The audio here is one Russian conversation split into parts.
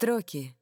строки.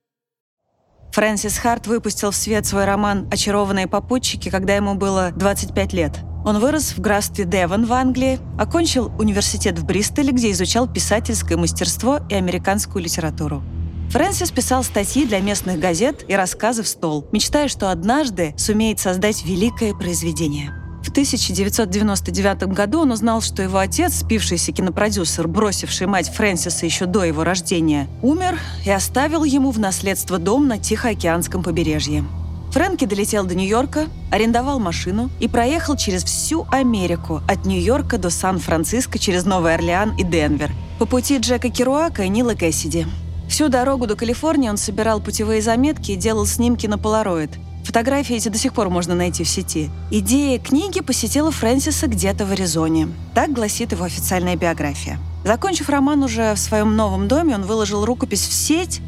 Фрэнсис Харт выпустил в свет свой роман «Очарованные попутчики», когда ему было 25 лет. Он вырос в графстве Девон в Англии, окончил университет в Бристоле, где изучал писательское мастерство и американскую литературу. Фрэнсис писал статьи для местных газет и рассказы в стол, мечтая, что однажды сумеет создать великое произведение. В 1999 году он узнал, что его отец, спившийся кинопродюсер, бросивший мать Фрэнсиса еще до его рождения, умер и оставил ему в наследство дом на Тихоокеанском побережье. Фрэнки долетел до Нью-Йорка, арендовал машину и проехал через всю Америку, от Нью-Йорка до Сан-Франциско через Новый Орлеан и Денвер, по пути Джека Керуака и Нила Кэссиди – Всю дорогу до Калифорнии он собирал путевые заметки и делал снимки на полароид. Фотографии эти до сих пор можно найти в сети. Идея книги посетила Фрэнсиса где-то в Аризоне. Так гласит его официальная биография. Закончив роман уже в своем новом доме, он выложил рукопись в сеть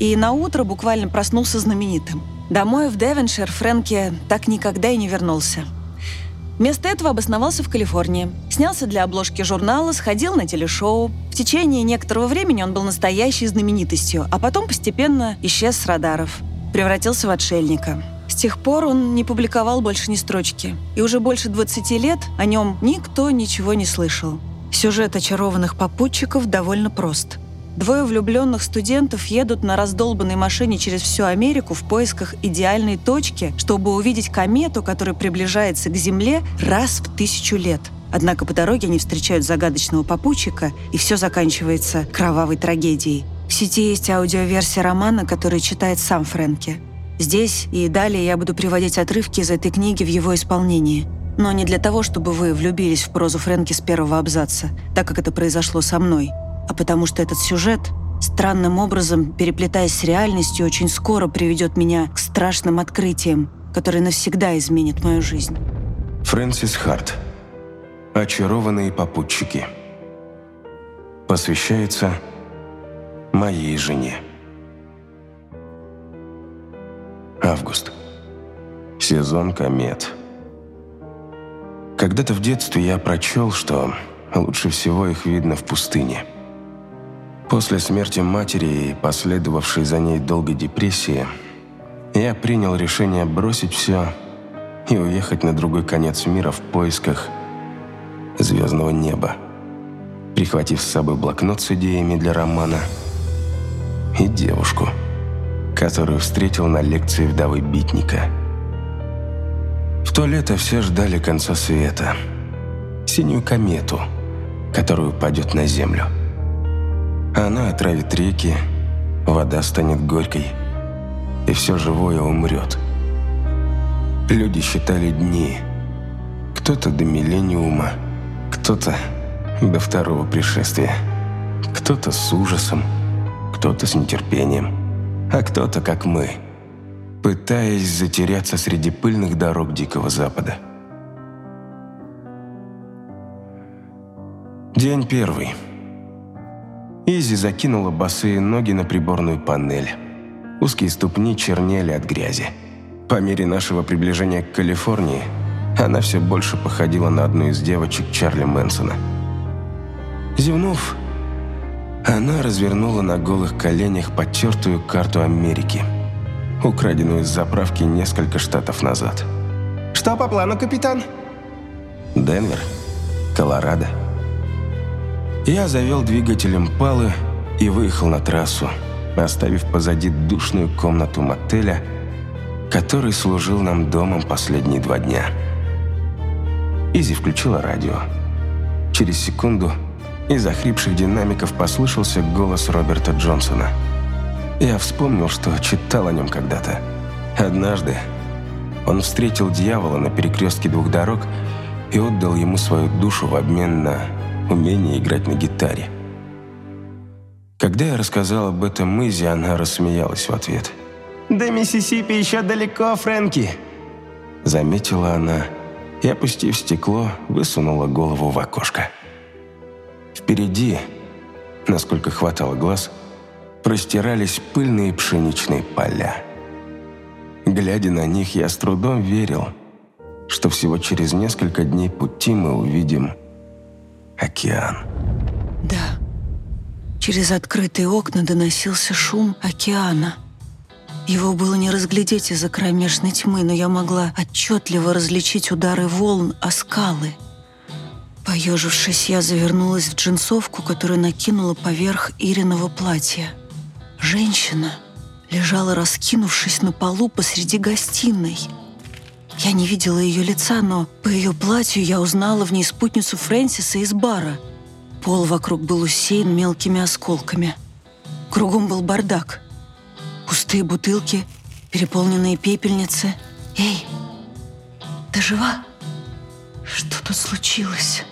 и на утро буквально проснулся знаменитым. Домой в Девоншир Фрэнки так никогда и не вернулся. Вместо этого обосновался в Калифорнии. Снялся для обложки журнала, сходил на телешоу. В течение некоторого времени он был настоящей знаменитостью, а потом постепенно исчез с радаров. Превратился в отшельника. С тех пор он не публиковал больше ни строчки. И уже больше 20 лет о нем никто ничего не слышал. Сюжет очарованных попутчиков довольно прост – Двое влюбленных студентов едут на раздолбанной машине через всю Америку в поисках идеальной точки, чтобы увидеть комету, которая приближается к Земле раз в тысячу лет. Однако по дороге они встречают загадочного попутчика, и все заканчивается кровавой трагедией. В сети есть аудиоверсия романа, который читает сам Фрэнки. Здесь и далее я буду приводить отрывки из этой книги в его исполнении. Но не для того, чтобы вы влюбились в прозу Фрэнки с первого абзаца, так как это произошло со мной – а потому что этот сюжет, странным образом переплетаясь с реальностью, очень скоро приведет меня к страшным открытиям, которые навсегда изменят мою жизнь. Фрэнсис Харт. Очарованные попутчики. Посвящается моей жене. Август. Сезон комет. Когда-то в детстве я прочел, что лучше всего их видно в пустыне – После смерти матери и последовавшей за ней долгой депрессии, я принял решение бросить все и уехать на другой конец мира в поисках звездного неба, прихватив с собой блокнот с идеями для романа и девушку, которую встретил на лекции вдовы Битника. В то лето все ждали конца света, синюю комету, которая упадет на Землю. Она отравит реки, вода станет горькой, и все живое умрет. Люди считали дни. Кто-то до миллениума, кто-то до второго пришествия, кто-то с ужасом, кто-то с нетерпением, а кто-то, как мы, пытаясь затеряться среди пыльных дорог Дикого Запада. День первый. Изи закинула босые ноги на приборную панель. Узкие ступни чернели от грязи. По мере нашего приближения к Калифорнии, она все больше походила на одну из девочек Чарли Мэнсона. Зевнув, она развернула на голых коленях потертую карту Америки, украденную из заправки несколько штатов назад. «Что по плану, капитан?» «Денвер, Колорадо, я завел двигателем палы и выехал на трассу, оставив позади душную комнату мотеля, который служил нам домом последние два дня. Изи включила радио. Через секунду из охрипших динамиков послышался голос Роберта Джонсона. Я вспомнил, что читал о нем когда-то. Однажды он встретил дьявола на перекрестке двух дорог и отдал ему свою душу в обмен на умение играть на гитаре. Когда я рассказал об этом Изи, она рассмеялась в ответ. «До Миссисипи еще далеко, Фрэнки!» Заметила она и, опустив стекло, высунула голову в окошко. Впереди, насколько хватало глаз, простирались пыльные пшеничные поля. Глядя на них, я с трудом верил, что всего через несколько дней пути мы увидим океан. Да. Через открытые окна доносился шум океана. Его было не разглядеть из-за кромешной тьмы, но я могла отчетливо различить удары волн о скалы. Поежившись, я завернулась в джинсовку, которую накинула поверх Ириного платья. Женщина лежала, раскинувшись на полу посреди гостиной. Я не видела ее лица, но по ее платью я узнала в ней спутницу Фрэнсиса из бара. Пол вокруг был усеян мелкими осколками. Кругом был бардак. Пустые бутылки, переполненные пепельницы. «Эй, ты жива? Что тут случилось?»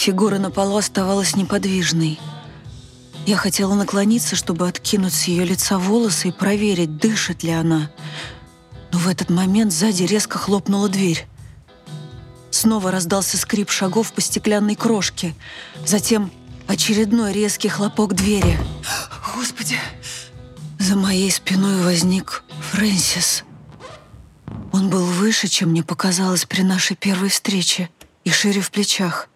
Фигура на полу оставалась неподвижной. Я хотела наклониться, чтобы откинуть с ее лица волосы и проверить, дышит ли она. Но в этот момент сзади резко хлопнула дверь. Снова раздался скрип шагов по стеклянной крошке. Затем очередной резкий хлопок двери. «Господи!» За моей спиной возник Фрэнсис. Он был выше, чем мне показалось при нашей первой встрече, и шире в плечах.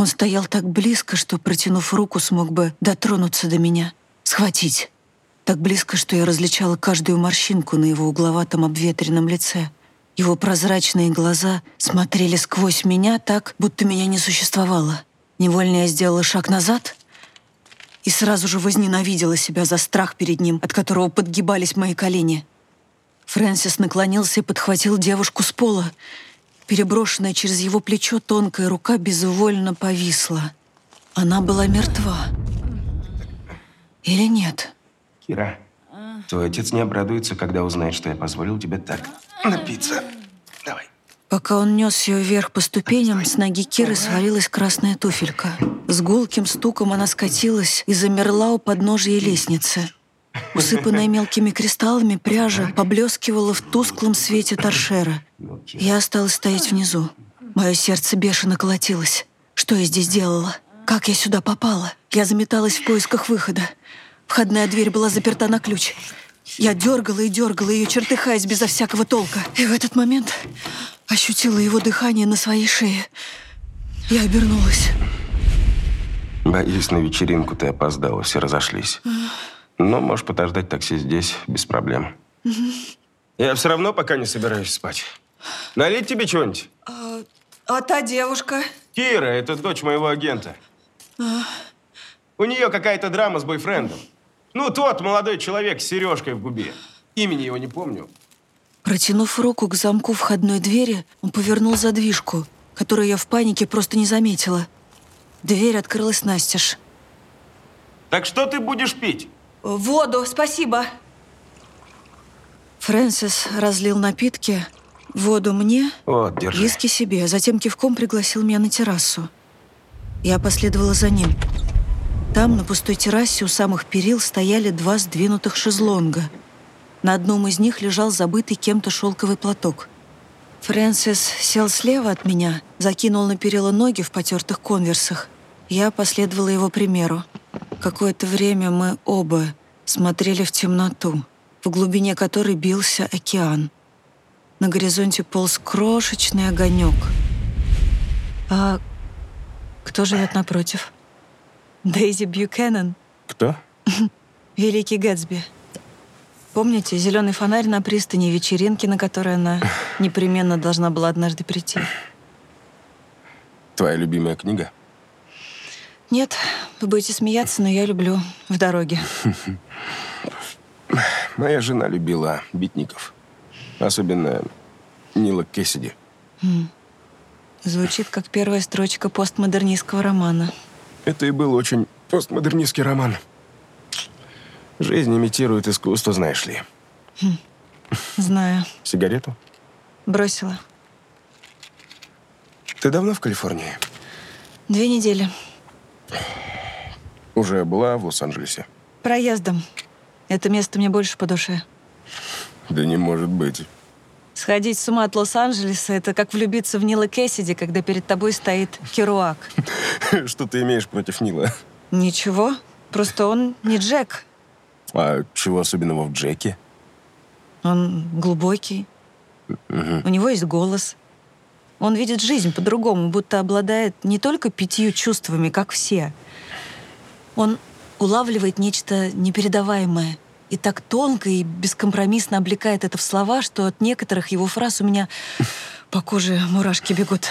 Он стоял так близко, что, протянув руку, смог бы дотронуться до меня, схватить. Так близко, что я различала каждую морщинку на его угловатом обветренном лице. Его прозрачные глаза смотрели сквозь меня так, будто меня не существовало. Невольно я сделала шаг назад — и сразу же возненавидела себя за страх перед ним, от которого подгибались мои колени. Фрэнсис наклонился и подхватил девушку с пола. Переброшенная через его плечо тонкая рука безвольно повисла. Она была мертва. Или нет? Кира, твой отец не обрадуется, когда узнает, что я позволил тебе так напиться. Давай. Пока он нес ее вверх по ступеням, с ноги Киры свалилась красная туфелька. С гулким стуком она скатилась и замерла у подножия лестницы. Усыпанная мелкими кристаллами, пряжа поблескивала в тусклом свете торшера. Я осталась стоять внизу. Мое сердце бешено колотилось. Что я здесь делала? Как я сюда попала? Я заметалась в поисках выхода. Входная дверь была заперта на ключ. Я дергала и дергала ее, чертыхаясь безо всякого толка. И в этот момент ощутила его дыхание на своей шее. Я обернулась. Боюсь, на вечеринку ты опоздала, все разошлись. Но можешь подождать такси здесь, без проблем. Я все равно пока не собираюсь спать. Налить тебе чего-нибудь? А, а та девушка? Кира, это дочь моего агента. У нее какая-то драма с бойфрендом. Ну, тот молодой человек с сережкой в губе. Имени его не помню. Протянув руку к замку входной двери, он повернул задвижку, которую я в панике просто не заметила. Дверь открылась настежь. Так что ты будешь пить? «Воду, спасибо!» Фрэнсис разлил напитки, воду мне, Вот, держи. виски себе, затем кивком пригласил меня на террасу. Я последовала за ним. Там, на пустой террасе у самых перил, стояли два сдвинутых шезлонга. На одном из них лежал забытый кем-то шелковый платок. Фрэнсис сел слева от меня, закинул на перила ноги в потертых конверсах. Я последовала его примеру. Какое-то время мы оба смотрели в темноту, в глубине которой бился океан. На горизонте полз крошечный огонек. А кто живет напротив? Дейзи Бьюкеннон, Кто? Великий Гэтсби. Помните зеленый фонарь на пристани вечеринки, на которой она непременно должна была однажды прийти? Твоя любимая книга? Нет, вы будете смеяться, но я люблю «В дороге». Моя жена любила битников. Особенно Нила Кэссиди. Звучит как первая строчка постмодернистского романа. Это и был очень постмодернистский роман. Жизнь имитирует искусство, знаешь ли. Знаю. Сигарету? Бросила. Ты давно в Калифорнии? Две недели. Уже была в Лос-Анджелесе? Проездом. Это место мне больше по душе. Да не может быть. Сходить с ума от Лос-Анджелеса — это как влюбиться в Нила Кэссиди, когда перед тобой стоит Керуак. Что ты имеешь против Нила? Ничего, просто он не Джек. А чего особенного в Джеке? Он глубокий. У него есть голос. Он видит жизнь по-другому, будто обладает не только пятью чувствами, как все. Он улавливает нечто непередаваемое и так тонко и бескомпромиссно облекает это в слова, что от некоторых его фраз у меня по коже мурашки бегут.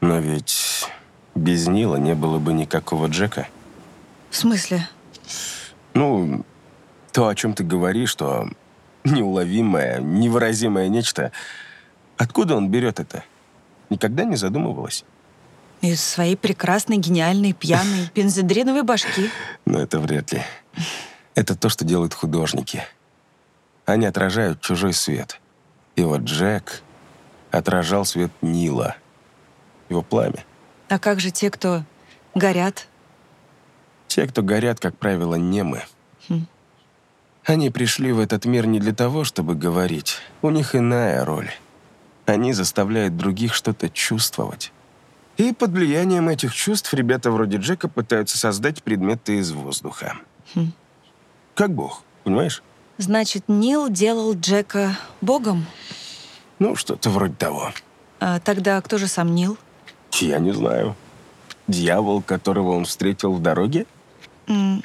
Но ведь без Нила не было бы никакого Джека. В смысле? Ну, то, о чем ты говоришь, то неуловимое, невыразимое нечто. Откуда он берет это? Никогда не задумывалась? Из своей прекрасной, гениальной, пьяной, бензодреновой башки. Но это вряд ли. Это то, что делают художники. Они отражают чужой свет. И вот Джек отражал свет Нила. Его пламя. А как же те, кто горят? Те, кто горят, как правило, немы. Хм. Они пришли в этот мир не для того, чтобы говорить. У них иная роль. Они заставляют других что-то чувствовать. И под влиянием этих чувств ребята вроде Джека пытаются создать предметы из воздуха. Хм. Как бог, понимаешь? Значит, Нил делал Джека богом? Ну, что-то вроде того. А тогда кто же сам Нил? Я не знаю. Дьявол, которого он встретил в дороге? М,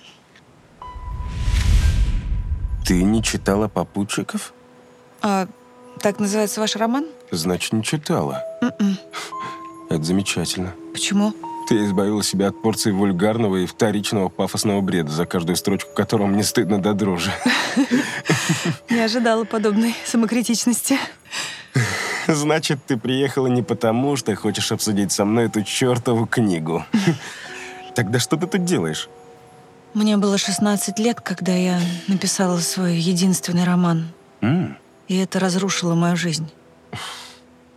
Ты не читала попутчиков? А так называется ваш роман? Значит, не читала. М-м. Это замечательно. Почему? Ты избавила себя от порции вульгарного и вторичного пафосного бреда, за каждую строчку которого мне стыдно до дрожи. Не ожидала подобной самокритичности. Значит, ты приехала не потому, что хочешь обсудить со мной эту чертову книгу. Тогда что ты тут делаешь? Мне было 16 лет, когда я написала свой единственный роман. И это разрушило мою жизнь.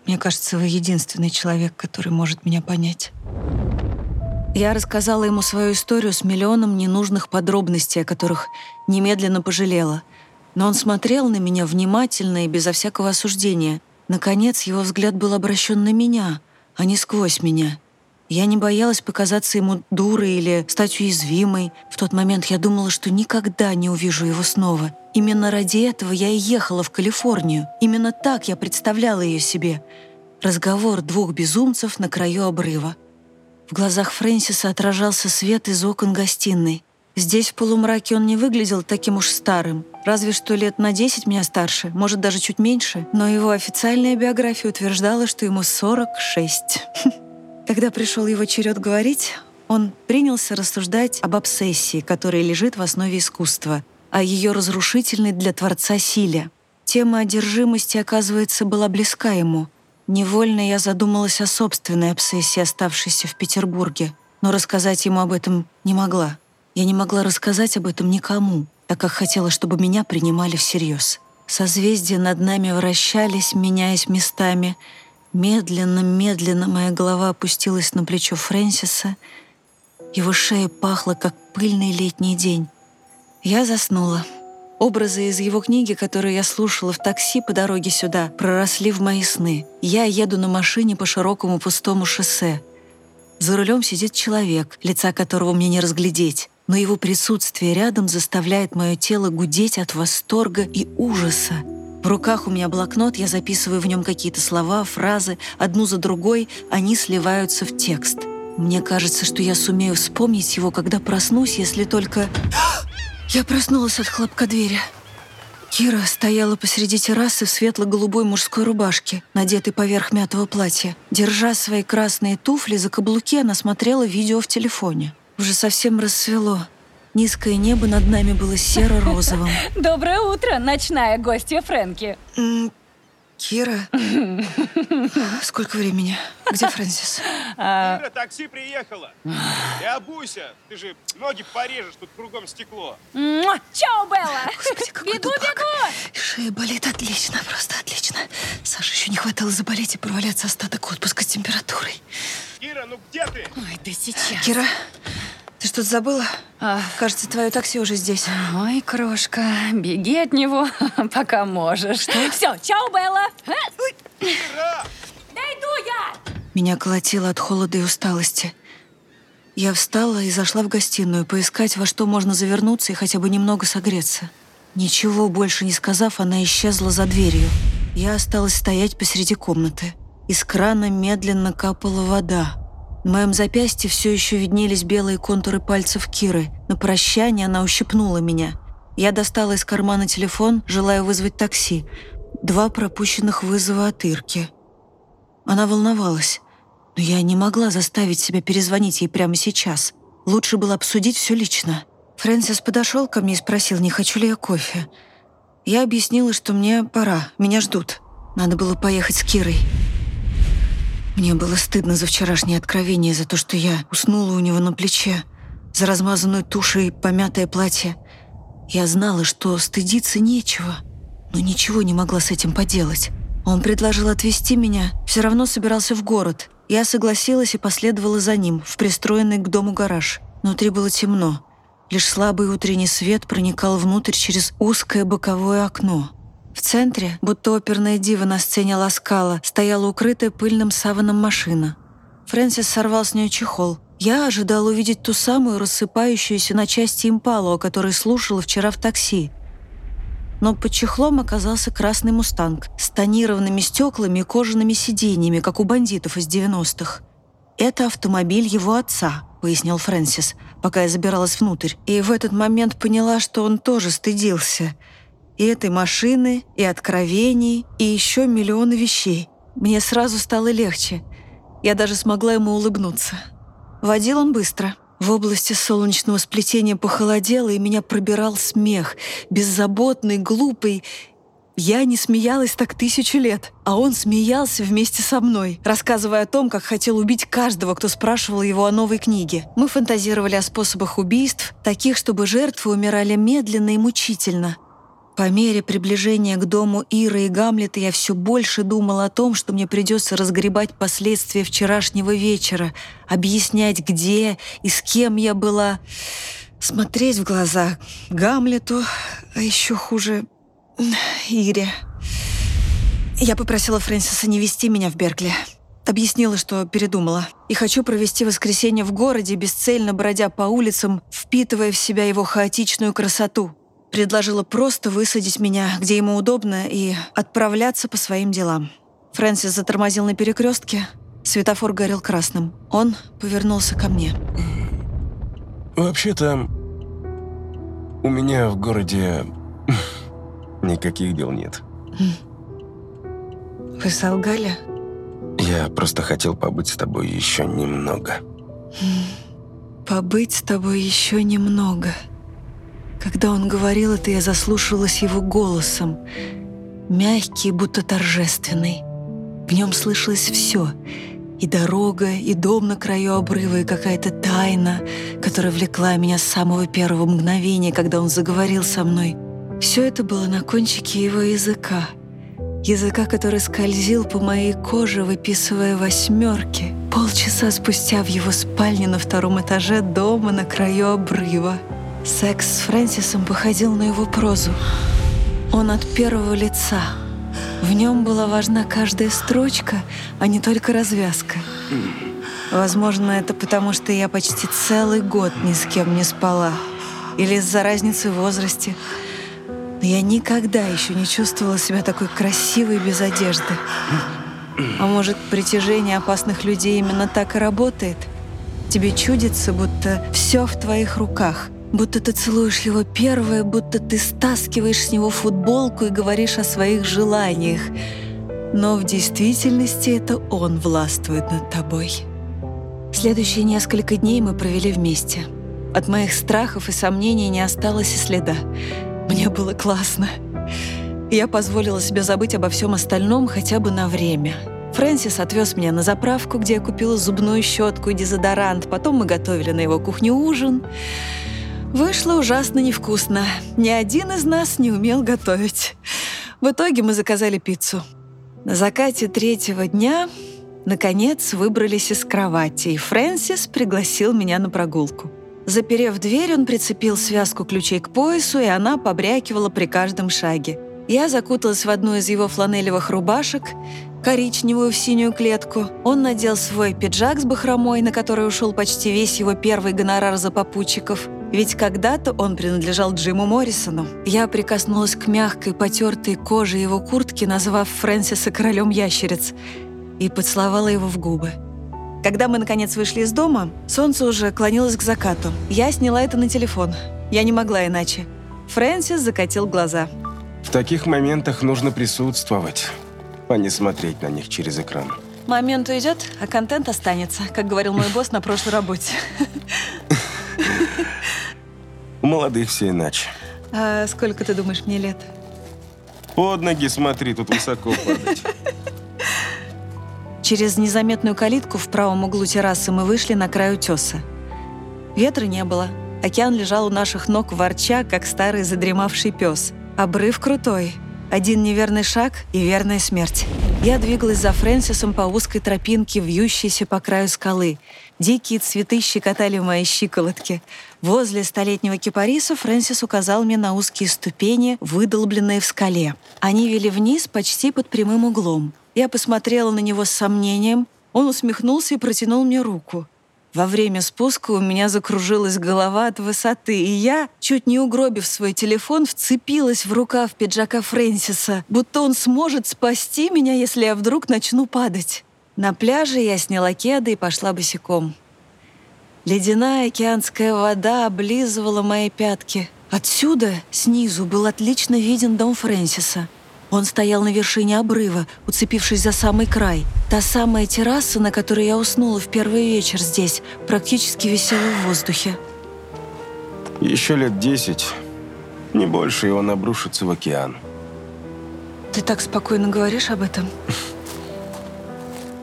Мне кажется, вы единственный человек, который может меня понять. Я рассказала ему свою историю с миллионом ненужных подробностей, о которых немедленно пожалела. Но он смотрел на меня внимательно и безо всякого осуждения. Наконец, его взгляд был обращен на меня, а не сквозь меня. Я не боялась показаться ему дурой или стать уязвимой. В тот момент я думала, что никогда не увижу его снова. Именно ради этого я и ехала в Калифорнию. Именно так я представляла ее себе. Разговор двух безумцев на краю обрыва. В глазах Фрэнсиса отражался свет из окон гостиной. Здесь в полумраке он не выглядел таким уж старым. Разве что лет на 10 меня старше, может, даже чуть меньше. Но его официальная биография утверждала, что ему 46. Когда пришел его черед говорить, он принялся рассуждать об обсессии, которая лежит в основе искусства, о ее разрушительной для Творца силе. Тема одержимости, оказывается, была близка ему. Невольно я задумалась о собственной обсессии, оставшейся в Петербурге, но рассказать ему об этом не могла. Я не могла рассказать об этом никому, так как хотела, чтобы меня принимали всерьез. Созвездия над нами вращались, меняясь местами. Медленно-медленно моя голова опустилась на плечо Фрэнсиса. Его шея пахла, как пыльный летний день. Я заснула. Образы из его книги, которые я слушала в такси по дороге сюда, проросли в мои сны. Я еду на машине по широкому пустому шоссе. За рулем сидит человек, лица которого мне не разглядеть, но его присутствие рядом заставляет мое тело гудеть от восторга и ужаса. В руках у меня блокнот, я записываю в нем какие-то слова, фразы, одну за другой они сливаются в текст. Мне кажется, что я сумею вспомнить его, когда проснусь, если только... Я проснулась от хлопка двери. Кира стояла посреди террасы в светло-голубой мужской рубашке, надетой поверх мятого платья. Держа свои красные туфли за каблуки, она смотрела видео в телефоне. Уже совсем рассвело. Низкое небо над нами было серо-розовым. Доброе утро, ночная гостья Фрэнки. Кира? Сколько времени? Где Фрэнсис? Ира, такси приехало. И обуйся. Ты же ноги порежешь, тут кругом стекло. Чао, Белла! Господи, какой бегу, дубак. бегу! Шея болит отлично, просто отлично. Саше еще не хватало заболеть и проваляться остаток отпуска с температурой. Кира, ну где ты? Ой, да сейчас. Кира, что-то забыла? А, Кажется, твое такси уже здесь. Ой, крошка, беги от него, пока можешь. Все, чао, Белла! А, Кира! Да иду я! Меня колотило от холода и усталости. Я встала и зашла в гостиную, поискать, во что можно завернуться и хотя бы немного согреться. Ничего больше не сказав, она исчезла за дверью. Я осталась стоять посреди комнаты. Из крана медленно капала вода. На моем запястье все еще виднелись белые контуры пальцев Киры. На прощание она ущипнула меня. Я достала из кармана телефон, желая вызвать такси. Два пропущенных вызова от Ирки. Она волновалась, но я не могла заставить себя перезвонить ей прямо сейчас. Лучше было обсудить все лично. Фрэнсис подошел ко мне и спросил, не хочу ли я кофе. Я объяснила, что мне пора, меня ждут. Надо было поехать с Кирой. Мне было стыдно за вчерашнее откровение, за то, что я уснула у него на плече, за размазанную тушь и помятое платье. Я знала, что стыдиться нечего, но ничего не могла с этим поделать. Он предложил отвезти меня, все равно собирался в город. Я согласилась и последовала за ним, в пристроенный к дому гараж. Внутри было темно. Лишь слабый утренний свет проникал внутрь через узкое боковое окно. В центре, будто оперная дива на сцене Ласкала, стояла укрытая пыльным саваном машина. Фрэнсис сорвал с нее чехол. Я ожидала увидеть ту самую рассыпающуюся на части импалу, о которой слушала вчера в такси. Но под чехлом оказался красный «Мустанг» с тонированными стеклами и кожаными сиденьями, как у бандитов из 90-х. «Это автомобиль его отца», — пояснил Фрэнсис, пока я забиралась внутрь. И в этот момент поняла, что он тоже стыдился — и этой машины, и откровений, и еще миллионы вещей. Мне сразу стало легче. Я даже смогла ему улыбнуться. Водил он быстро. В области солнечного сплетения похолодело, и меня пробирал смех. Беззаботный, глупый. Я не смеялась так тысячу лет, а он смеялся вместе со мной, рассказывая о том, как хотел убить каждого, кто спрашивал его о новой книге. Мы фантазировали о способах убийств, таких, чтобы жертвы умирали медленно и мучительно. По мере приближения к дому Иры и Гамлета я все больше думала о том, что мне придется разгребать последствия вчерашнего вечера, объяснять, где и с кем я была, смотреть в глаза Гамлету, а еще хуже Ире. Я попросила Фрэнсиса не вести меня в Беркли. Объяснила, что передумала. И хочу провести воскресенье в городе, бесцельно бродя по улицам, впитывая в себя его хаотичную красоту предложила просто высадить меня, где ему удобно, и отправляться по своим делам. Фрэнсис затормозил на перекрестке. Светофор горел красным. Он повернулся ко мне. «Вообще-то, у меня в городе никаких дел нет». «Вы солгали?» «Я просто хотел побыть с тобой еще немного». «Побыть с тобой еще немного». Когда он говорил это, я заслушалась его голосом. Мягкий, будто торжественный. В нем слышалось все. И дорога, и дом на краю обрыва, и какая-то тайна, которая влекла меня с самого первого мгновения, когда он заговорил со мной. Все это было на кончике его языка. Языка, который скользил по моей коже, выписывая восьмерки. Полчаса спустя в его спальне на втором этаже дома на краю обрыва. Секс с Фрэнсисом походил на его прозу. Он от первого лица. В нем была важна каждая строчка, а не только развязка. Возможно, это потому, что я почти целый год ни с кем не спала. Или из-за разницы в возрасте. Но я никогда еще не чувствовала себя такой красивой без одежды. А может, притяжение опасных людей именно так и работает? Тебе чудится, будто все в твоих руках — Будто ты целуешь его первое, будто ты стаскиваешь с него футболку и говоришь о своих желаниях. Но в действительности это он властвует над тобой. Следующие несколько дней мы провели вместе. От моих страхов и сомнений не осталось и следа. Мне было классно. Я позволила себе забыть обо всем остальном хотя бы на время. Фрэнсис отвез меня на заправку, где я купила зубную щетку и дезодорант. Потом мы готовили на его кухне ужин. Вышло ужасно невкусно. Ни один из нас не умел готовить. В итоге мы заказали пиццу. На закате третьего дня, наконец, выбрались из кровати, и Фрэнсис пригласил меня на прогулку. Заперев дверь, он прицепил связку ключей к поясу, и она побрякивала при каждом шаге. Я закуталась в одну из его фланелевых рубашек, коричневую в синюю клетку. Он надел свой пиджак с бахромой, на который ушел почти весь его первый гонорар за попутчиков – ведь когда-то он принадлежал Джиму Моррисону. Я прикоснулась к мягкой, потертой коже его куртки, назвав Фрэнсиса королем ящериц, и поцеловала его в губы. Когда мы, наконец, вышли из дома, солнце уже клонилось к закату. Я сняла это на телефон. Я не могла иначе. Фрэнсис закатил глаза. В таких моментах нужно присутствовать, а не смотреть на них через экран. Момент уйдет, а контент останется, как говорил мой босс на прошлой работе. У молодых все иначе. А сколько ты думаешь мне лет? Под ноги смотри, тут высоко падать. Через незаметную калитку в правом углу террасы мы вышли на край утеса. Ветра не было. Океан лежал у наших ног ворча, как старый задремавший пес. Обрыв крутой. Один неверный шаг и верная смерть. Я двигалась за Фрэнсисом по узкой тропинке, вьющейся по краю скалы. Дикие цветы щекотали мои щиколотки. Возле столетнего кипариса Фрэнсис указал мне на узкие ступени, выдолбленные в скале. Они вели вниз почти под прямым углом. Я посмотрела на него с сомнением. Он усмехнулся и протянул мне руку. Во время спуска у меня закружилась голова от высоты, и я, чуть не угробив свой телефон, вцепилась в рукав пиджака Фрэнсиса, будто он сможет спасти меня, если я вдруг начну падать. На пляже я сняла кеды и пошла босиком. Ледяная океанская вода облизывала мои пятки. Отсюда, снизу, был отлично виден дом Фрэнсиса — он стоял на вершине обрыва, уцепившись за самый край. Та самая терраса, на которой я уснула в первый вечер здесь, практически висела в воздухе. Еще лет десять, не больше, и он обрушится в океан. Ты так спокойно говоришь об этом?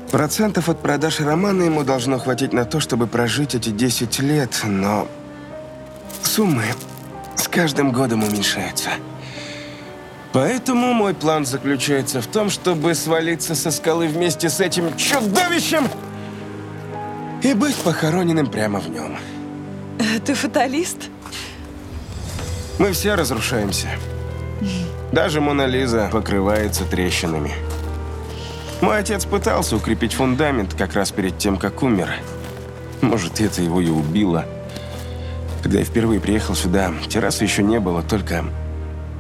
Процентов от продаж романа ему должно хватить на то, чтобы прожить эти 10 лет, но суммы с каждым годом уменьшаются. Поэтому мой план заключается в том, чтобы свалиться со скалы вместе с этим чудовищем и быть похороненным прямо в нем. Ты фаталист? Мы все разрушаемся. Даже Мона Лиза покрывается трещинами. Мой отец пытался укрепить фундамент как раз перед тем, как умер. Может, это его и убило. Когда я впервые приехал сюда, террасы еще не было, только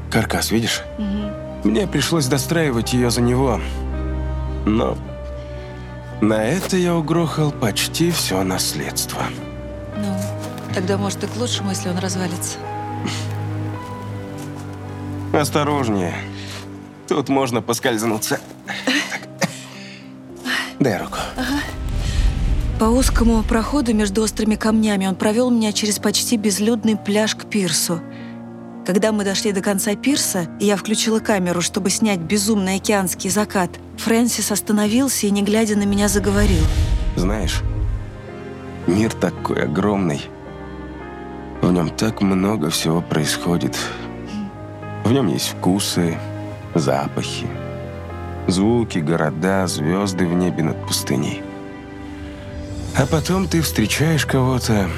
Каркас, видишь? Угу. Мне пришлось достраивать ее за него. Но на это я угрохал почти все наследство. Ну, тогда, может, и к лучшему, если он развалится. Осторожнее. Тут можно поскользнуться. Дай руку. Ага. По узкому проходу между острыми камнями он провел меня через почти безлюдный пляж к пирсу – когда мы дошли до конца пирса, и я включила камеру, чтобы снять безумный океанский закат, Фрэнсис остановился и, не глядя на меня, заговорил. «Знаешь, мир такой огромный. В нем так много всего происходит. В нем есть вкусы, запахи, звуки, города, звезды в небе над пустыней. А потом ты встречаешь кого-то,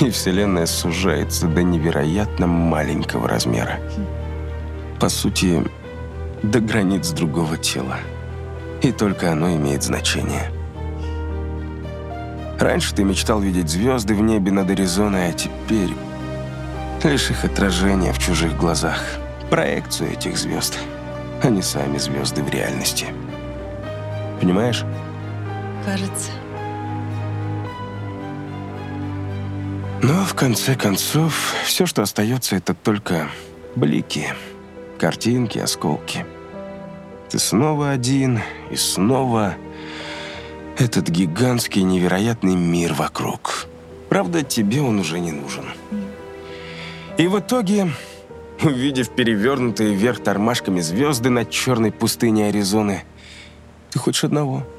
и Вселенная сужается до невероятно маленького размера. По сути, до границ другого тела. И только оно имеет значение. Раньше ты мечтал видеть звезды в небе над Аризоной, а теперь лишь их отражение в чужих глазах. Проекцию этих звезд, а не сами звезды в реальности. Понимаешь? Кажется. Но в конце концов, все, что остается, это только блики, картинки, осколки. Ты снова один, и снова этот гигантский невероятный мир вокруг. Правда, тебе он уже не нужен. И в итоге, увидев перевернутые вверх тормашками звезды над черной пустыней Аризоны, ты хочешь одного —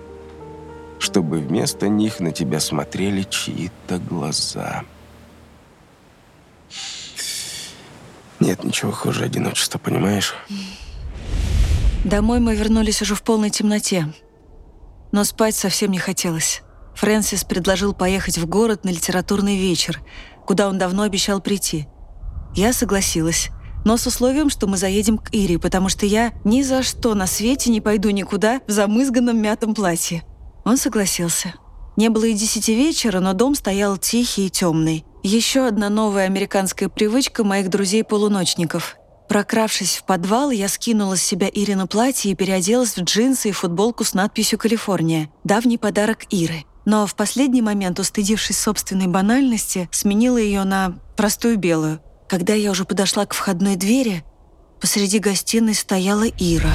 чтобы вместо них на тебя смотрели чьи-то глаза — Нет ничего хуже одиночества, понимаешь? Домой мы вернулись уже в полной темноте. Но спать совсем не хотелось. Фрэнсис предложил поехать в город на литературный вечер, куда он давно обещал прийти. Я согласилась, но с условием, что мы заедем к Ире, потому что я ни за что на свете не пойду никуда в замызганном мятом платье. Он согласился. Не было и десяти вечера, но дом стоял тихий и темный. Еще одна новая американская привычка моих друзей-полуночников. Прокравшись в подвал, я скинула с себя Ирину платье и переоделась в джинсы и футболку с надписью «Калифорния» — давний подарок Иры. Но в последний момент, устыдившись собственной банальности, сменила ее на простую белую. Когда я уже подошла к входной двери, посреди гостиной стояла Ира.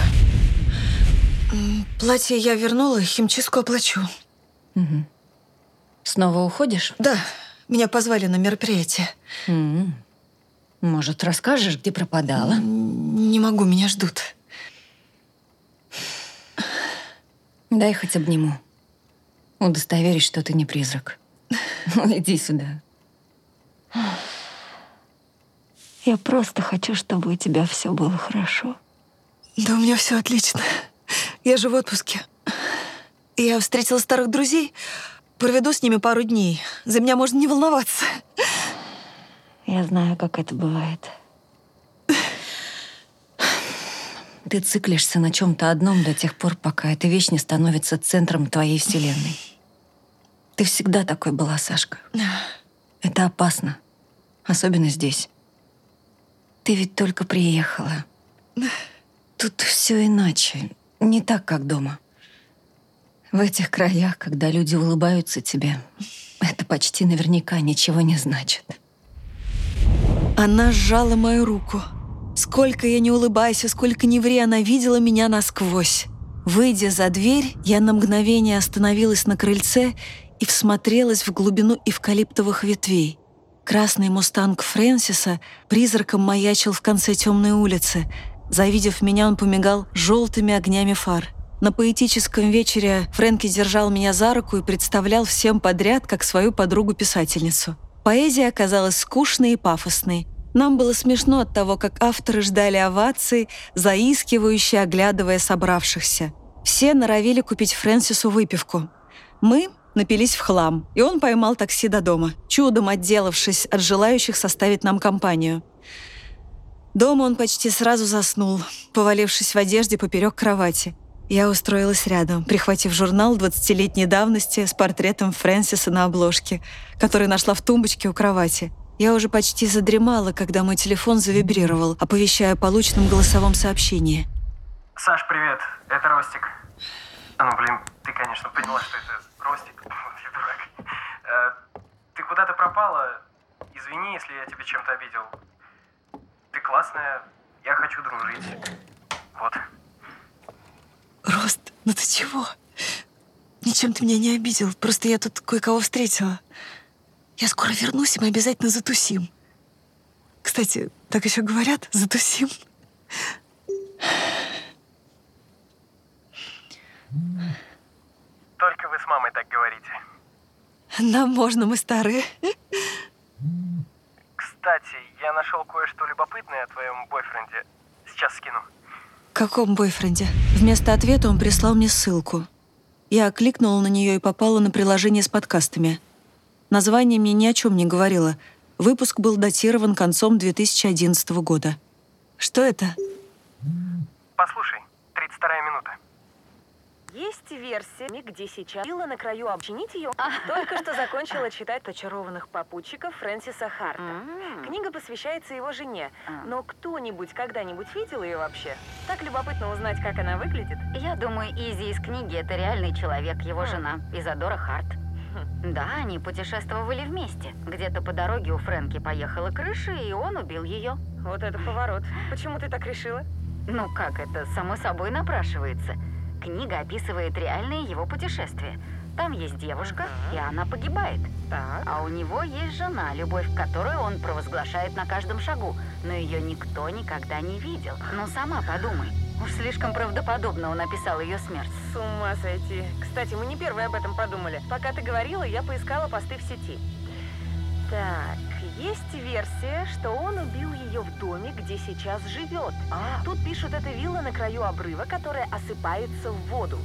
«М, «Платье я вернула, химчистку оплачу». Снова уходишь? «Да, меня позвали на мероприятие. Может, расскажешь, где пропадала? Не могу, меня ждут». Дай хоть обниму. Удостоверюсь, что ты не призрак. Иди сюда. Я просто хочу, чтобы у тебя все было хорошо. Да у меня все отлично. Я же в отпуске. Я встретила старых друзей. Проведу с ними пару дней. За меня можно не волноваться. Я знаю, как это бывает. Ты циклишься на чем-то одном до тех пор, пока эта вещь не становится центром твоей вселенной. Ты всегда такой была, Сашка. Это опасно. Особенно здесь. Ты ведь только приехала. Тут все иначе. Не так, как дома. В этих краях, когда люди улыбаются тебе, это почти наверняка ничего не значит. Она сжала мою руку. Сколько я не улыбайся, сколько не ври, она видела меня насквозь. Выйдя за дверь, я на мгновение остановилась на крыльце и всмотрелась в глубину эвкалиптовых ветвей. Красный мустанг Фрэнсиса призраком маячил в конце темной улицы. Завидев меня, он помигал желтыми огнями фар. На поэтическом вечере Фрэнки держал меня за руку и представлял всем подряд как свою подругу-писательницу. Поэзия оказалась скучной и пафосной. Нам было смешно от того, как авторы ждали овации, заискивающе оглядывая собравшихся. Все норовили купить Фрэнсису выпивку. Мы напились в хлам, и он поймал такси до дома, чудом отделавшись от желающих составить нам компанию. Дома он почти сразу заснул, повалившись в одежде поперек кровати. Я устроилась рядом, прихватив журнал 20-летней давности с портретом Фрэнсиса на обложке, который нашла в тумбочке у кровати. Я уже почти задремала, когда мой телефон завибрировал, оповещая о полученном голосовом сообщении. Саш, привет. Это Ростик. А ну, блин, ты, конечно, поняла, что это Ростик. Вот я дурак. Э, ты куда-то пропала. Извини, если я тебя чем-то обидел. Ты классная. Я хочу дружить. Вот. «Рост, ну ты чего? Ничем ты меня не обидел, просто я тут кое-кого встретила. Я скоро вернусь, и мы обязательно затусим. Кстати, так еще говорят, затусим. Только вы с мамой так говорите. Нам можно, мы старые. Кстати, я нашел кое-что любопытное о твоем бойфренде. Сейчас скину. Каком бойфренде? Вместо ответа он прислал мне ссылку. Я кликнула на нее и попала на приложение с подкастами. Название мне ни о чем не говорило. Выпуск был датирован концом 2011 года. Что это? Послушай, 32 минута. Есть версия, где сейчас Вилла на краю обчинить ее. Только что закончила читать «Очарованных попутчиков» Фрэнсиса Харта. Книга посвящается его жене. Но кто-нибудь когда-нибудь видел ее вообще? Так любопытно узнать, как она выглядит. Я думаю, Изи из книги это реальный человек, его жена, Изадора Харт. Да, они путешествовали вместе. Где-то по дороге у Фрэнки поехала крыша, и он убил ее. Вот это поворот. Почему ты так решила? Ну как это, само собой напрашивается. Книга описывает реальные его путешествия. Там есть девушка, и она погибает. Так. А у него есть жена, любовь к которой он провозглашает на каждом шагу. Но ее никто никогда не видел. Ну сама подумай. Уж слишком правдоподобно он описал ее смерть. С ума сойти. Кстати, мы не первые об этом подумали. Пока ты говорила, я поискала посты в сети. Так, есть версия, что он убил ее в доме, где сейчас живет. Тут пишут, это вилла на краю обрыва, которая осыпается в воду.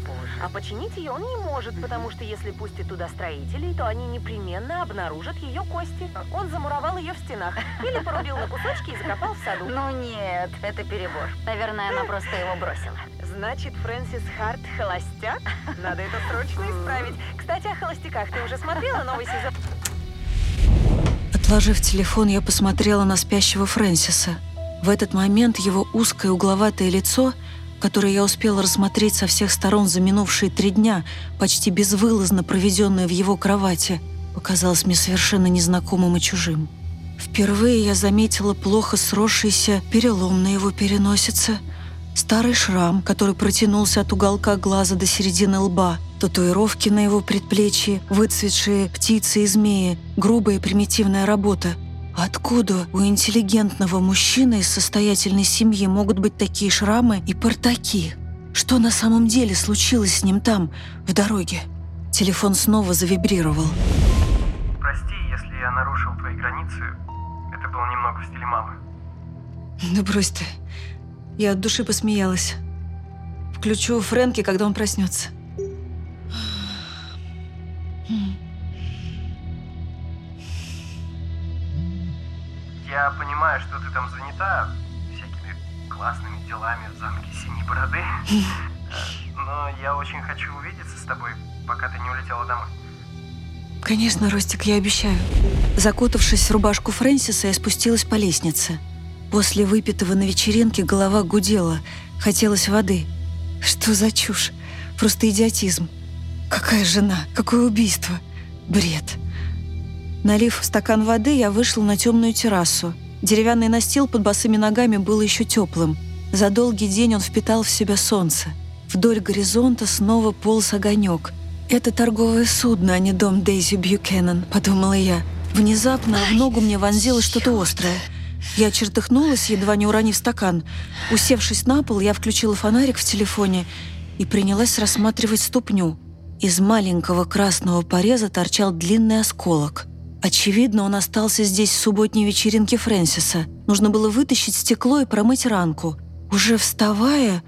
А починить ее он не может, потому что если пустит туда строителей, то они непременно обнаружат ее кости. Он замуровал ее в стенах или порубил на кусочки и закопал в саду. Ну нет, это перебор. Наверное, она просто его бросила. Значит, Фрэнсис Харт холостяк? Надо это срочно исправить. Кстати, о холостяках. Ты уже смотрела новый сезон? Отложив телефон, я посмотрела на спящего Фрэнсиса. В этот момент его узкое угловатое лицо которые я успела рассмотреть со всех сторон за минувшие три дня, почти безвылазно проведенные в его кровати, показалось мне совершенно незнакомым и чужим. Впервые я заметила плохо сросшийся перелом на его переносице, старый шрам, который протянулся от уголка глаза до середины лба, татуировки на его предплечье, выцветшие птицы и змеи, грубая примитивная работа — Откуда у интеллигентного мужчины из состоятельной семьи могут быть такие шрамы и портаки? Что на самом деле случилось с ним там, в дороге? Телефон снова завибрировал. Прости, если я нарушил твои границы. Это было немного в стиле мамы. Да брось ты. Я от души посмеялась. Включу Фрэнки, когда он проснется. Я понимаю, что ты там занята всякими классными делами в замке Синей Бороды. Но я очень хочу увидеться с тобой, пока ты не улетела домой. Конечно, Ростик, я обещаю. Закутавшись в рубашку Фрэнсиса, я спустилась по лестнице. После выпитого на вечеринке голова гудела. Хотелось воды. Что за чушь? Просто идиотизм. Какая жена? Какое убийство? Бред. Налив стакан воды, я вышла на темную террасу. Деревянный настил под босыми ногами был еще теплым. За долгий день он впитал в себя солнце. Вдоль горизонта снова полз огонек. «Это торговое судно, а не дом Дейзи Бьюкеннон», — подумала я. Внезапно в ногу мне вонзилось что-то острое. Я чертыхнулась, едва не уронив стакан. Усевшись на пол, я включила фонарик в телефоне и принялась рассматривать ступню. Из маленького красного пореза торчал длинный осколок. Очевидно, он остался здесь с субботней вечеринки Фрэнсиса. Нужно было вытащить стекло и промыть ранку. Уже вставая,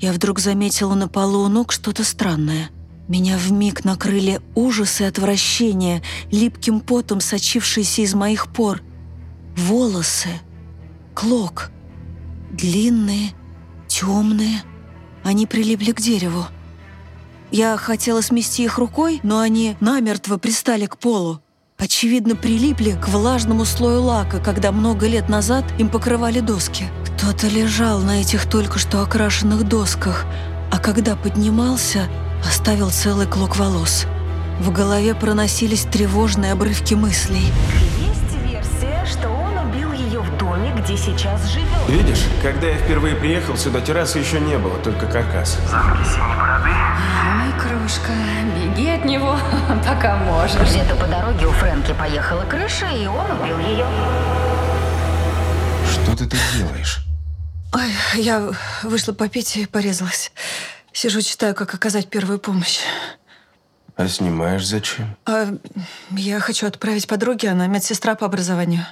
я вдруг заметила на полу у ног что-то странное. Меня вмиг накрыли ужас и отвращение, липким потом сочившиеся из моих пор. Волосы. Клок. Длинные, темные. Они прилипли к дереву. Я хотела смести их рукой, но они намертво пристали к полу очевидно, прилипли к влажному слою лака, когда много лет назад им покрывали доски. Кто-то лежал на этих только что окрашенных досках, а когда поднимался, оставил целый клок волос. В голове проносились тревожные обрывки мыслей. Где сейчас живет. Видишь, когда я впервые приехал сюда, террасы еще не было, только каркас. Замки Синей Бороды. Ой, кружка, беги от него, пока можешь. Где-то по дороге у Фрэнки поехала крыша, и он убил ее. Что ты тут делаешь? Ой, я вышла попить и порезалась. Сижу, читаю, как оказать первую помощь. А снимаешь зачем? А я хочу отправить подруге, она медсестра по образованию.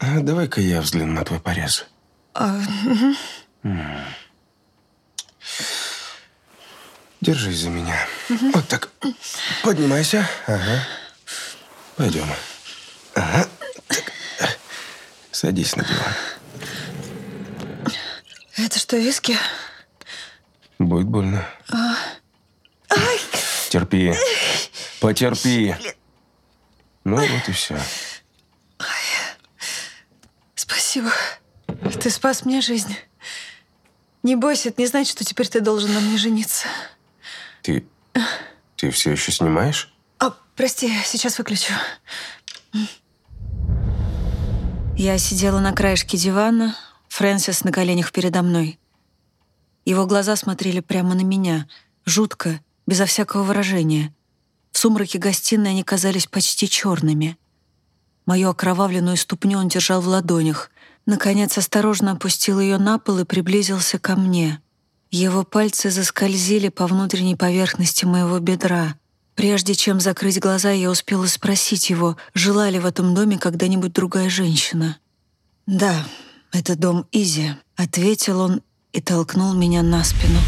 А, Давай-ка я взгляну на твой порез. А. Держись за меня. Вот так. Поднимайся. Ага. Пойдем. Ага. Так. Садись на диван. Это что, виски? Будет больно. Терпи. Потерпи. Ну вот и все. Спасибо. Ты спас мне жизнь. Не бойся, это не значит, что теперь ты должен на мне жениться. Ты... Ты все еще снимаешь? А, прости, сейчас выключу. Я сидела на краешке дивана, Фрэнсис на коленях передо мной. Его глаза смотрели прямо на меня, жутко, безо всякого выражения. В сумраке гостиной они казались почти черными. Мою окровавленную ступню он держал в ладонях. Наконец осторожно опустил ее на пол и приблизился ко мне. Его пальцы заскользили по внутренней поверхности моего бедра. Прежде чем закрыть глаза, я успела спросить его, жила ли в этом доме когда-нибудь другая женщина. «Да, это дом Изи», — ответил он и толкнул меня на спину.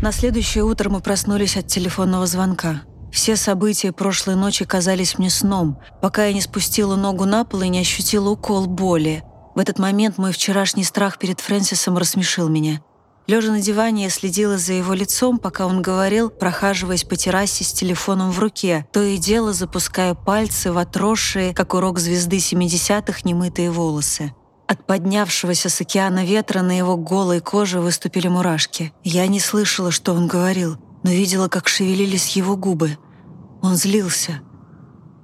На следующее утро мы проснулись от телефонного звонка. Все события прошлой ночи казались мне сном, пока я не спустила ногу на пол и не ощутила укол боли. В этот момент мой вчерашний страх перед Фрэнсисом рассмешил меня. Лежа на диване, я следила за его лицом, пока он говорил, прохаживаясь по террасе с телефоном в руке, то и дело запуская пальцы в отросшие, как урок звезды 70-х, немытые волосы. От поднявшегося с океана ветра на его голой коже выступили мурашки. Я не слышала, что он говорил, но видела, как шевелились его губы. Он злился.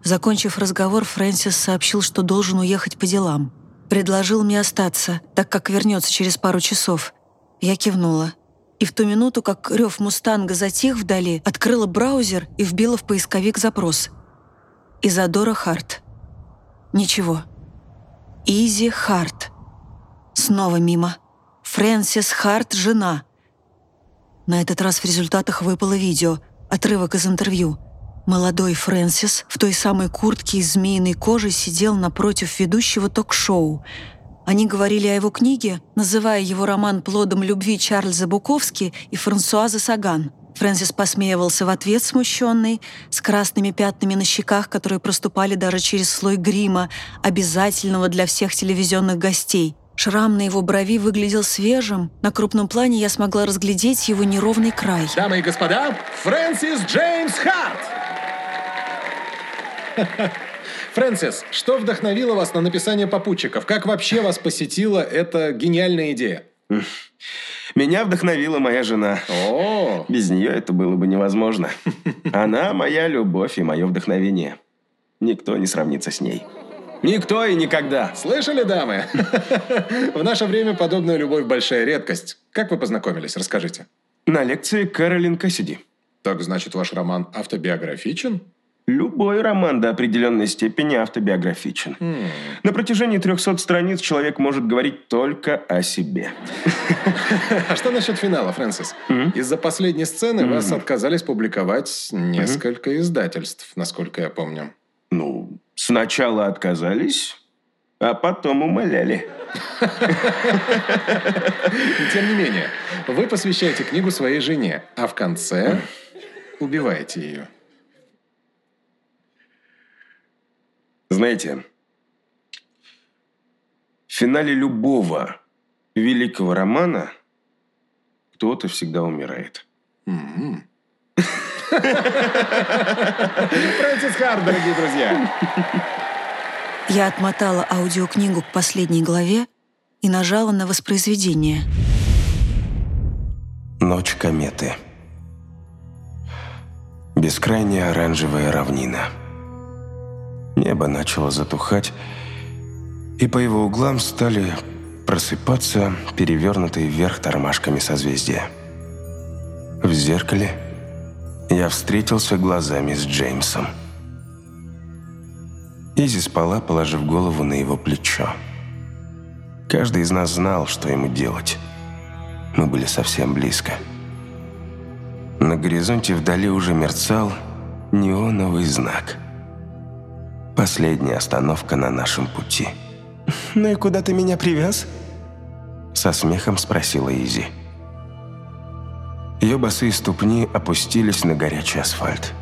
Закончив разговор, Фрэнсис сообщил, что должен уехать по делам. Предложил мне остаться, так как вернется через пару часов. Я кивнула. И в ту минуту, как рев «Мустанга» затих вдали, открыла браузер и вбила в поисковик запрос. «Изадора Харт». Ничего. Изи Харт. Снова мимо. Фрэнсис Харт – жена. На этот раз в результатах выпало видео, отрывок из интервью. Молодой Фрэнсис в той самой куртке из змеиной кожи сидел напротив ведущего ток-шоу. Они говорили о его книге, называя его роман плодом любви Чарльза Буковски и Франсуаза Саган – Фрэнсис посмеивался в ответ смущенный, с красными пятнами на щеках, которые проступали даже через слой грима, обязательного для всех телевизионных гостей. Шрам на его брови выглядел свежим. На крупном плане я смогла разглядеть его неровный край. Дамы и господа, Фрэнсис Джеймс Харт! Фрэнсис, что вдохновило вас на написание попутчиков? Как вообще вас посетила эта гениальная идея? Меня вдохновила моя жена. О! Без нее это было бы невозможно. Она моя любовь и мое вдохновение. Никто не сравнится с ней. Никто и никогда. Слышали, дамы? В наше время подобная любовь – большая редкость. Как вы познакомились? Расскажите. На лекции Кэролин Кассиди. Так значит, ваш роман автобиографичен? Любой роман до определенной степени автобиографичен. Хм. На протяжении 300 страниц человек может говорить только о себе. А что насчет финала, Фрэнсис? Из-за последней сцены вас отказались публиковать несколько издательств, насколько я помню. Сначала отказались, а потом умоляли. Тем не менее, вы посвящаете книгу своей жене, а в конце убиваете ее. Знаете, в финале любого великого романа кто-то всегда умирает. Фрэнсис Харт, дорогие друзья. Я отмотала аудиокнигу к последней главе и нажала на воспроизведение. Ночь кометы. Бескрайняя оранжевая равнина. Небо начало затухать, и по его углам стали просыпаться перевернутые вверх тормашками созвездия. В зеркале я встретился глазами с Джеймсом. Изи спала, положив голову на его плечо. Каждый из нас знал, что ему делать. Мы были совсем близко. На горизонте вдали уже мерцал неоновый знак. Последняя остановка на нашем пути. Ну и куда ты меня привез? Со смехом спросила Изи. Ее босые ступни опустились на горячий асфальт.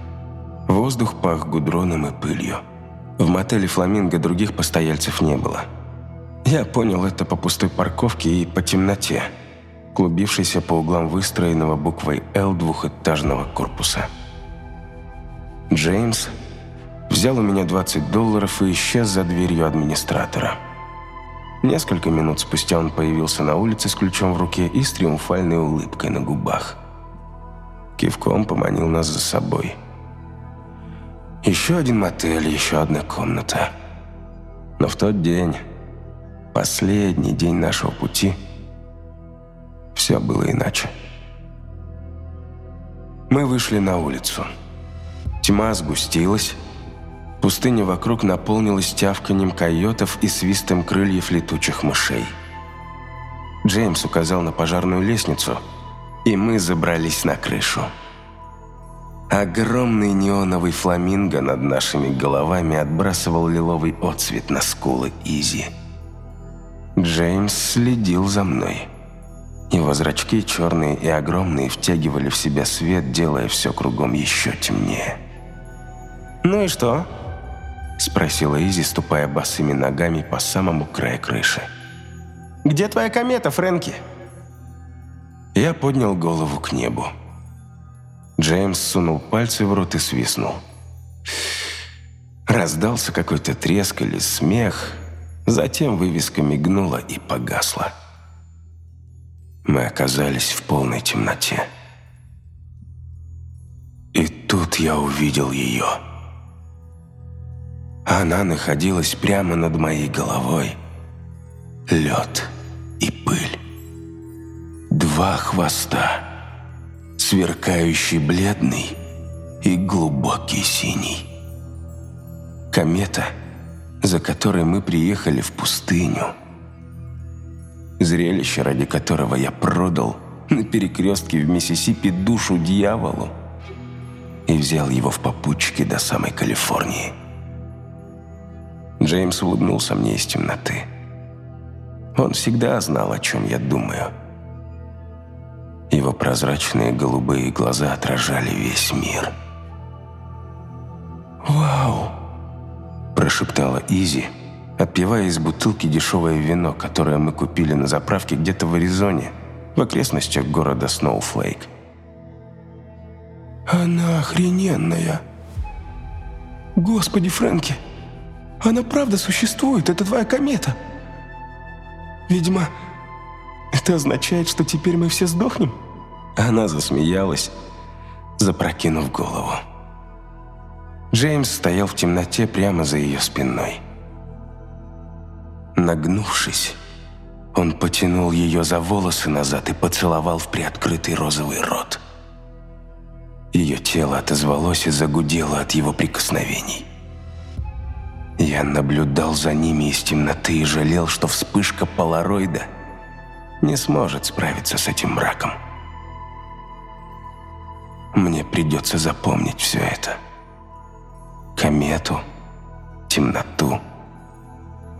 Воздух пах гудроном и пылью. В мотеле «Фламинго» других постояльцев не было. Я понял это по пустой парковке и по темноте, клубившейся по углам выстроенного буквой «Л» двухэтажного корпуса. Джеймс взял у меня 20 долларов и исчез за дверью администратора. Несколько минут спустя он появился на улице с ключом в руке и с триумфальной улыбкой на губах. Кивком поманил нас за собой. Еще один мотель, еще одна комната. Но в тот день, последний день нашего пути, все было иначе. Мы вышли на улицу. Тьма сгустилась, Пустыня вокруг наполнилась тявканьем койотов и свистом крыльев летучих мышей. Джеймс указал на пожарную лестницу, и мы забрались на крышу. Огромный неоновый фламинго над нашими головами отбрасывал лиловый отцвет на скулы Изи. Джеймс следил за мной. Его зрачки, черные и огромные, втягивали в себя свет, делая все кругом еще темнее. «Ну и что?» Спросила Изи, ступая босыми ногами по самому краю крыши. «Где твоя комета, Фрэнки?» Я поднял голову к небу. Джеймс сунул пальцы в рот и свистнул. Раздался какой-то треск или смех, Затем вывеска мигнула и погасла. Мы оказались в полной темноте. И тут я увидел ее. Она находилась прямо над моей головой. Лед и пыль. Два хвоста. Сверкающий бледный и глубокий синий. Комета, за которой мы приехали в пустыню. Зрелище, ради которого я продал на перекрестке в Миссисипи душу дьяволу и взял его в попутчики до самой Калифорнии. Джеймс улыбнулся мне из темноты. Он всегда знал, о чем я думаю. Его прозрачные голубые глаза отражали весь мир. «Вау!» – прошептала Изи, отпивая из бутылки дешевое вино, которое мы купили на заправке где-то в Аризоне, в окрестностях города Сноуфлейк. Она охрененная. Господи, Фрэнки, она правда существует, это твоя комета. Видимо, это означает, что теперь мы все сдохнем? Она засмеялась, запрокинув голову. Джеймс стоял в темноте прямо за ее спиной. Нагнувшись, он потянул ее за волосы назад и поцеловал в приоткрытый розовый рот. Ее тело отозвалось и загудело от его прикосновений. Я наблюдал за ними из темноты и жалел, что вспышка полароида не сможет справиться с этим мраком. Мне придется запомнить все это. Комету, темноту,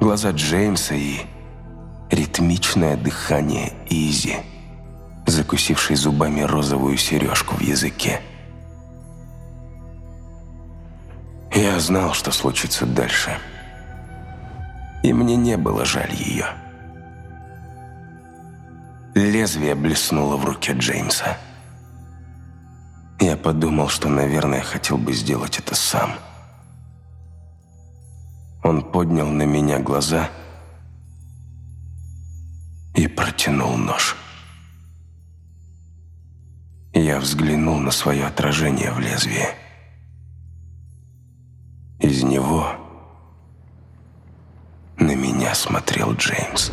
глаза Джеймса и ритмичное дыхание Изи, закусившей зубами розовую сережку в языке. Я знал, что случится дальше. И мне не было жаль ее. Лезвие блеснуло в руке Джеймса. Я подумал, что, наверное, хотел бы сделать это сам. Он поднял на меня глаза и протянул нож. Я взглянул на свое отражение в лезвии. Из него на меня смотрел Джеймс.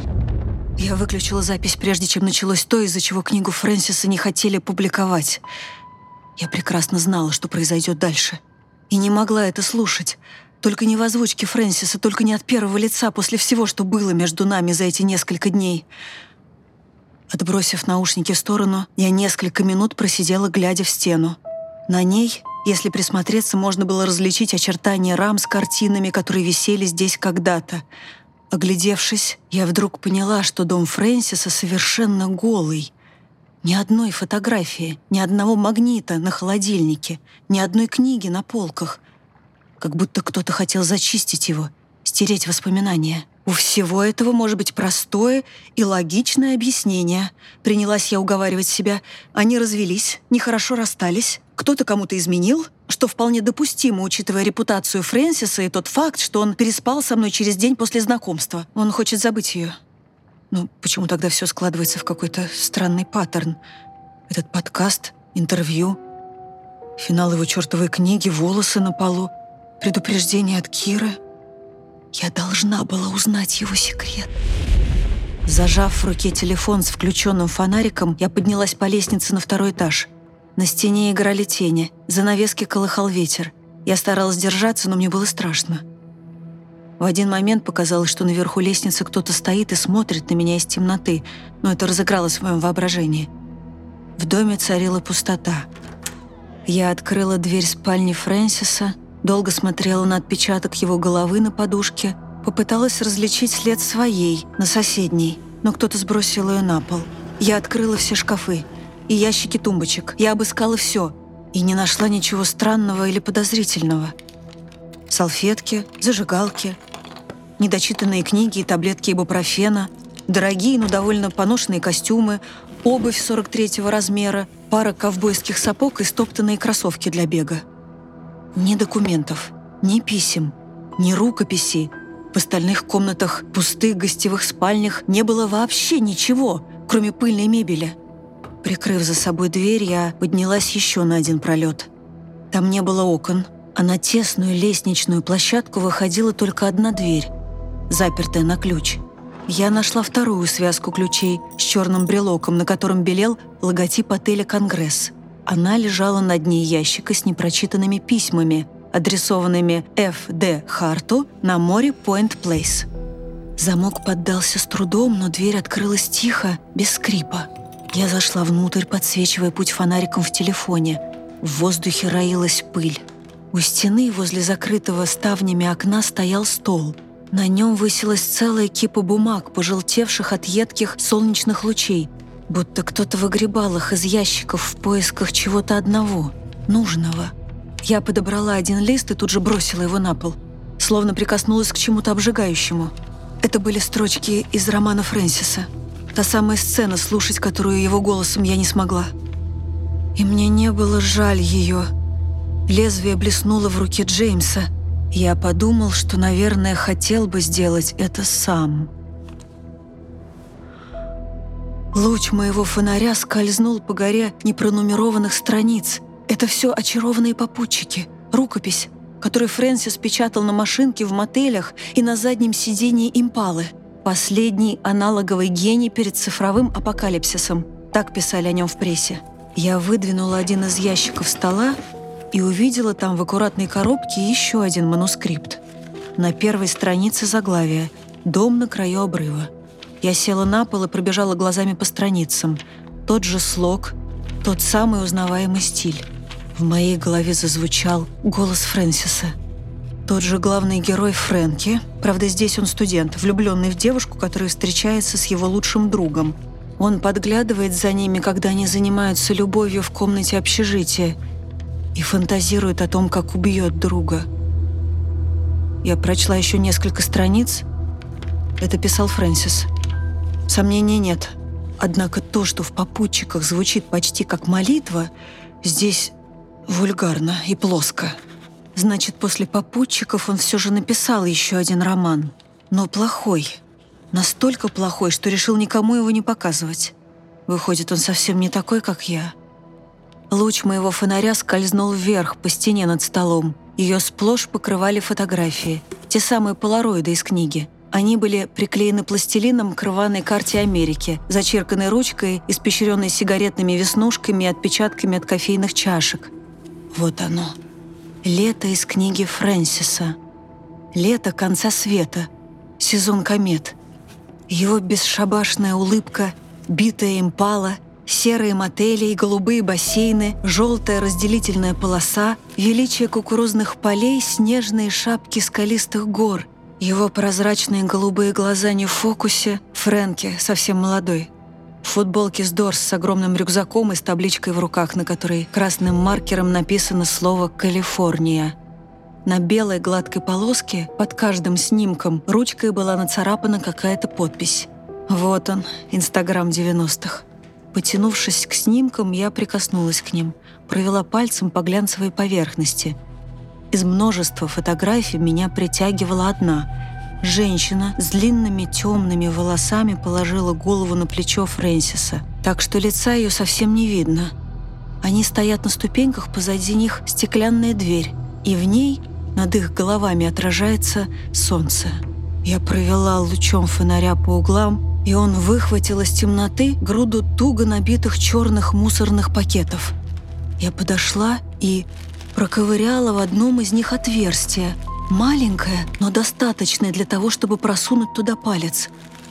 Я выключила запись, прежде чем началось то, из-за чего книгу Фрэнсиса не хотели публиковать. Я прекрасно знала, что произойдет дальше. И не могла это слушать. Только не в озвучке Фрэнсиса, только не от первого лица после всего, что было между нами за эти несколько дней. Отбросив наушники в сторону, я несколько минут просидела, глядя в стену. На ней если присмотреться, можно было различить очертания рам с картинами, которые висели здесь когда-то. Оглядевшись, я вдруг поняла, что дом Фрэнсиса совершенно голый. Ни одной фотографии, ни одного магнита на холодильнике, ни одной книги на полках. Как будто кто-то хотел зачистить его, стереть воспоминания. У всего этого может быть простое и логичное объяснение. Принялась я уговаривать себя. Они развелись, нехорошо расстались, кто-то кому-то изменил, что вполне допустимо, учитывая репутацию Фрэнсиса и тот факт, что он переспал со мной через день после знакомства. Он хочет забыть ее. Ну, почему тогда все складывается в какой-то странный паттерн? Этот подкаст, интервью, финал его чертовой книги, волосы на полу, предупреждение от Киры. Я должна была узнать его секрет. Зажав в руке телефон с включенным фонариком, я поднялась по лестнице на второй этаж – на стене играли тени, занавески колыхал ветер. Я старалась держаться, но мне было страшно. В один момент показалось, что наверху лестницы кто-то стоит и смотрит на меня из темноты, но это разыгралось в моем воображении. В доме царила пустота. Я открыла дверь спальни Фрэнсиса, долго смотрела на отпечаток его головы на подушке, попыталась различить след своей, на соседней, но кто-то сбросил ее на пол. Я открыла все шкафы — и ящики тумбочек. Я обыскала все и не нашла ничего странного или подозрительного. Салфетки, зажигалки, недочитанные книги и таблетки ибупрофена, дорогие, но довольно поношенные костюмы, обувь 43-го размера, пара ковбойских сапог и стоптанные кроссовки для бега. Ни документов, ни писем, ни рукописей, В остальных комнатах, пустых гостевых спальнях не было вообще ничего, кроме пыльной мебели. Прикрыв за собой дверь, я поднялась еще на один пролет. Там не было окон, а на тесную лестничную площадку выходила только одна дверь, запертая на ключ. Я нашла вторую связку ключей с черным брелоком, на котором белел логотип отеля «Конгресс». Она лежала на дне ящика с непрочитанными письмами, адресованными Ф. Д. Харту на море Пойнт Плейс. Замок поддался с трудом, но дверь открылась тихо, без скрипа. Я зашла внутрь, подсвечивая путь фонариком в телефоне. В воздухе роилась пыль. У стены возле закрытого ставнями окна стоял стол. На нем высилась целая кипа бумаг, пожелтевших от едких солнечных лучей, будто кто-то выгребал их из ящиков в поисках чего-то одного, нужного. Я подобрала один лист и тут же бросила его на пол, словно прикоснулась к чему-то обжигающему. Это были строчки из романа Фрэнсиса. Та самая сцена, слушать которую его голосом я не смогла. И мне не было жаль ее. Лезвие блеснуло в руке Джеймса. Я подумал, что, наверное, хотел бы сделать это сам. Луч моего фонаря скользнул по горе непронумерованных страниц. Это все очарованные попутчики, рукопись, которую Фрэнсис печатал на машинке в мотелях и на заднем сидении импалы. Последний аналоговый гений перед цифровым апокалипсисом. Так писали о нем в прессе. Я выдвинула один из ящиков стола и увидела там в аккуратной коробке еще один манускрипт. На первой странице заглавие «Дом на краю обрыва». Я села на пол и пробежала глазами по страницам. Тот же слог, тот самый узнаваемый стиль. В моей голове зазвучал голос Фрэнсиса. Тот же главный герой Фрэнки, правда здесь он студент, влюбленный в девушку, которая встречается с его лучшим другом. Он подглядывает за ними, когда они занимаются любовью в комнате общежития и фантазирует о том, как убьет друга. Я прочла еще несколько страниц. Это писал Фрэнсис. Сомнений нет. Однако то, что в попутчиках звучит почти как молитва, здесь вульгарно и плоско. Значит, после попутчиков он все же написал еще один роман. Но плохой. Настолько плохой, что решил никому его не показывать. Выходит, он совсем не такой, как я. Луч моего фонаря скользнул вверх по стене над столом. Ее сплошь покрывали фотографии. Те самые полароиды из книги – они были приклеены пластилином к рваной карте Америки, зачерканной ручкой, испещренной сигаретными веснушками и отпечатками от кофейных чашек. Вот оно. Лето из книги Фрэнсиса. Лето конца света. Сезон комет. Его бесшабашная улыбка, битая импала, серые мотели и голубые бассейны, желтая разделительная полоса, величие кукурузных полей, снежные шапки скалистых гор — его прозрачные голубые глаза не в фокусе, Фрэнки, совсем молодой. В футболке с Дорс с огромным рюкзаком и с табличкой в руках, на которой красным маркером написано слово «Калифорния». На белой гладкой полоске под каждым снимком ручкой была нацарапана какая-то подпись. Вот он, Инстаграм 90-х. Потянувшись к снимкам, я прикоснулась к ним, провела пальцем по глянцевой поверхности – из множества фотографий меня притягивала одна. Женщина с длинными темными волосами положила голову на плечо Фрэнсиса, так что лица ее совсем не видно. Они стоят на ступеньках, позади них стеклянная дверь, и в ней над их головами отражается солнце. Я провела лучом фонаря по углам, и он выхватил из темноты груду туго набитых черных мусорных пакетов. Я подошла и проковыряла в одном из них отверстие. Маленькое, но достаточное для того, чтобы просунуть туда палец.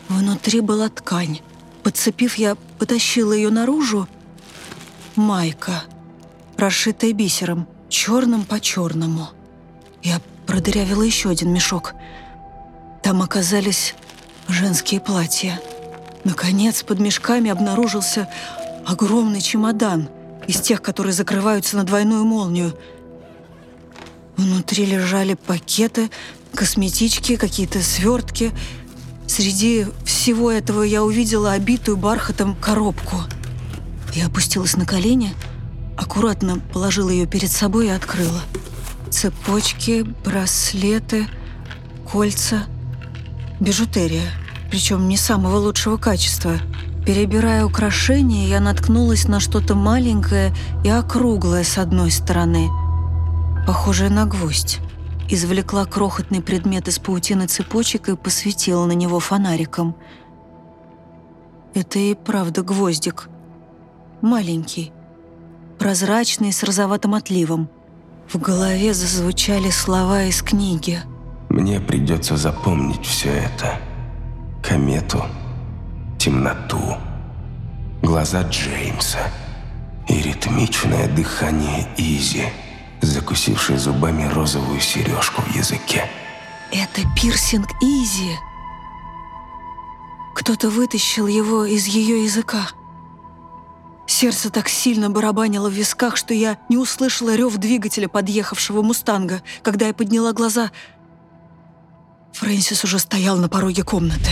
Внутри была ткань. Подцепив, я потащила ее наружу. Майка, расшитая бисером, черным по черному. Я продырявила еще один мешок. Там оказались женские платья. Наконец, под мешками обнаружился огромный чемодан из тех, которые закрываются на двойную молнию – Внутри лежали пакеты, косметички, какие-то свертки. Среди всего этого я увидела обитую бархатом коробку. Я опустилась на колени, аккуратно положила ее перед собой и открыла. Цепочки, браслеты, кольца, Бижутерия, причем не самого лучшего качества. Перебирая украшения, я наткнулась на что-то маленькое и округлое с одной стороны, похожее на гвоздь. Извлекла крохотный предмет из паутины цепочек и посветила на него фонариком. Это и правда гвоздик. Маленький, прозрачный, с розоватым отливом. В голове зазвучали слова из книги. Мне придется запомнить все это. Комету, темноту, глаза Джеймса и ритмичное дыхание Изи, закусившей зубами розовую сережку в языке. Это пирсинг Изи. Кто-то вытащил его из ее языка. Сердце так сильно барабанило в висках, что я не услышала рев двигателя подъехавшего «Мустанга». Когда я подняла глаза, Фрэнсис уже стоял на пороге комнаты.